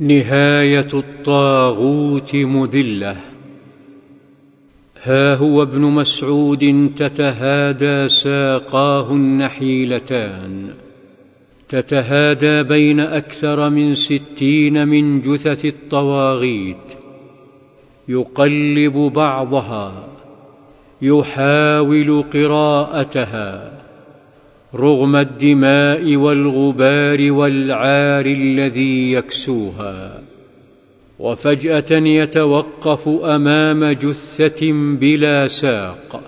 نهاية الطاغوت مذلة. ها هو ابن مسعود تتهادى ساقاه النحيلتان تتهادى بين أكثر من ستين من جثث الطواغيت. يقلب بعضها يحاول قراءتها. رغم الدماء والغبار والعار الذي يكسوها وفجأة يتوقف أمام جثة بلا ساق.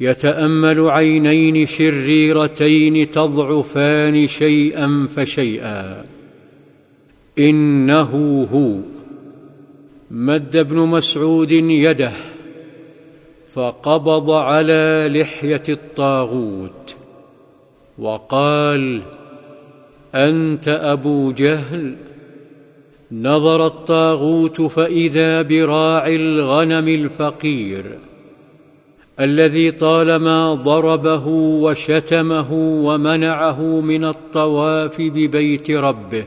يتأمل عينين شريرتين تضعفان شيئا فشيئا. إنه هو. مد ابن مسعود يده فقبض على لحية الطاغوت. وقال أنت أبو جهل. نظر الطاغوت فإذا براعي الغنم الفقير الذي طالما ضربه وشتمه ومنعه من الطواف ببيت ربه.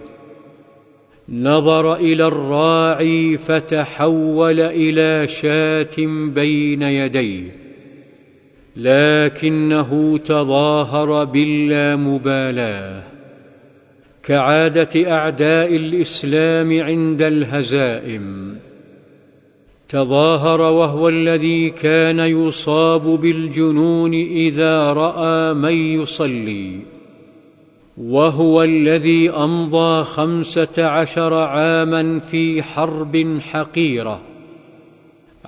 نظر إلى الراعي فتحول إلى شاة بين يديه. لكنه تظاهر باللامبالاه كعادة أعداء الإسلام عند الهزائم. تظاهر وهو الذي كان يصاب بالجنون إذا رأى من يصلي. وهو الذي أمضى خمسة عشر عاما في حرب حقيرة.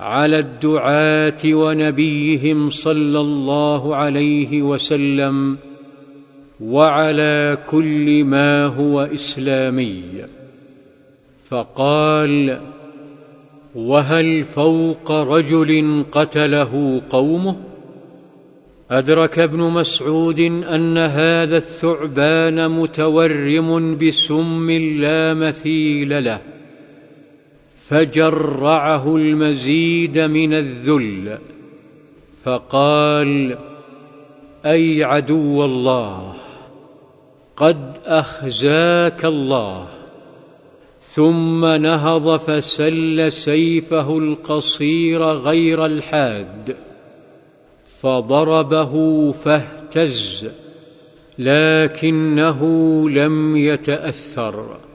على الدعاة ونبيهم صلى الله عليه وسلم وعلى كل ما هو إسلامي. فقال وهل فوق رجل قتله قومه؟ أدرك ابن مسعود أن هذا الثعبان متورم بسم لا مثيل له. فجرعه المزيد من الذل فقال أي عدو الله قد أخزاك الله. ثم نهض فسل سيفه القصير غير الحاد فضربه فاهتز لكنه لم يتأثر.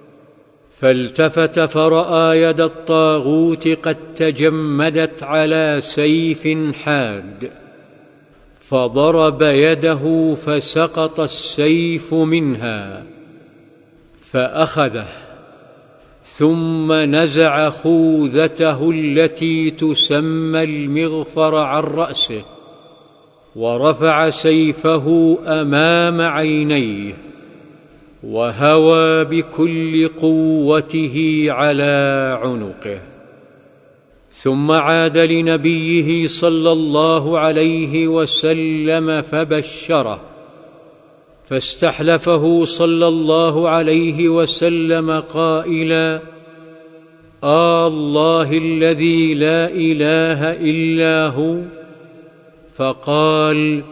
فالتفت فرأى يد الطاغوت قد تجمدت على سيف حاد. فضرب يده فسقط السيف منها فأخذه ثم نزع خوذته التي تسمى المغفر عن رأسه ورفع سيفه أمام عينيه. وهوى بكل قوته على عنقه. ثم عاد لنبيه صلى الله عليه وسلم فبشره فاستحلفه صلى الله عليه وسلم قائلا آه الله الذي لا إله إلا هو. فقال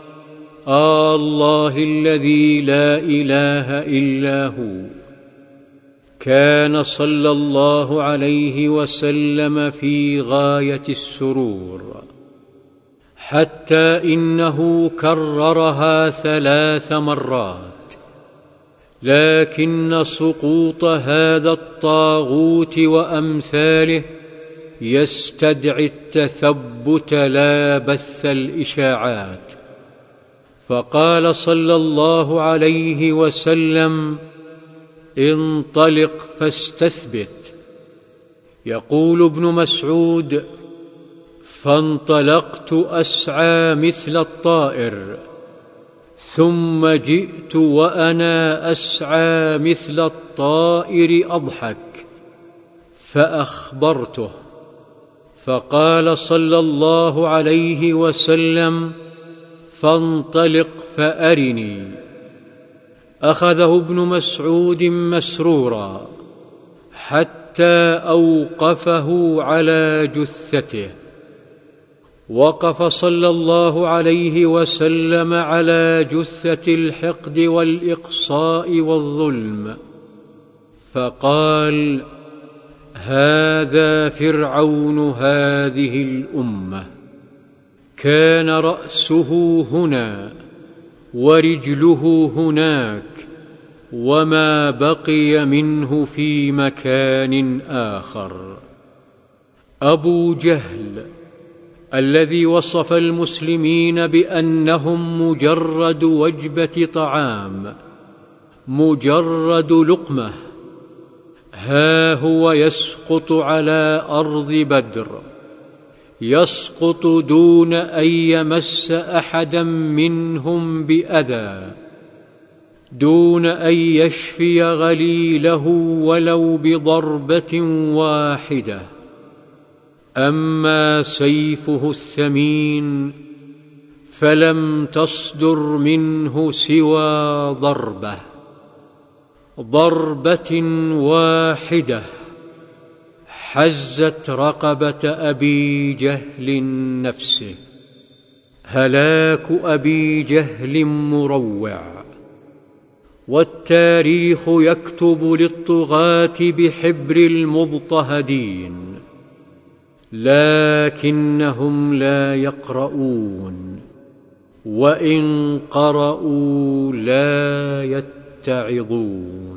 الله الذي لا إله إلا هو. كان صلى الله عليه وسلم في غاية السرور. حتى إنه كررها ثلاث مرات. لكن سقوط هذا الطاغوت وأمثاله يستدعي التثبت لا بث الإشاعات. فقال صلى الله عليه وسلم انطلق فاستثبت. يقول ابن مسعود فانطلقت أسعى مثل الطائر ثم جئت وأنا أسعى مثل الطائر أضحك فأخبرته. فقال صلى الله عليه وسلم فانطلق فأرني. أخذه ابن مسعود مسرورا حتى أوقفه على جثته. وقف صلى الله عليه وسلم على جثة الحقد والإقصاء والظلم. فقال هذا فرعون هذه الأمة. كان رأسه هنا ورجله هناك وما بقي منه في مكان آخر. أبو جهل الذي وصف المسلمين بأنهم مجرد وجبة طعام مجرد لقمة ها هو يسقط على أرض بدر. يسقط دون أن يمس أحدا منهم بأذى دون أن يشفي غليله ولو بضربة واحدة. أما سيفه الثمين فلم تصدر منه سوى ضربة ضربة واحدة. حزت رقبة أبي جهل نفسه هلاك أبي جهل مروع. والتاريخ يكتب للطغاة بحبر المضطهدين. لكنهم لا يقرؤون. وإن قرأوا لا يتعظون.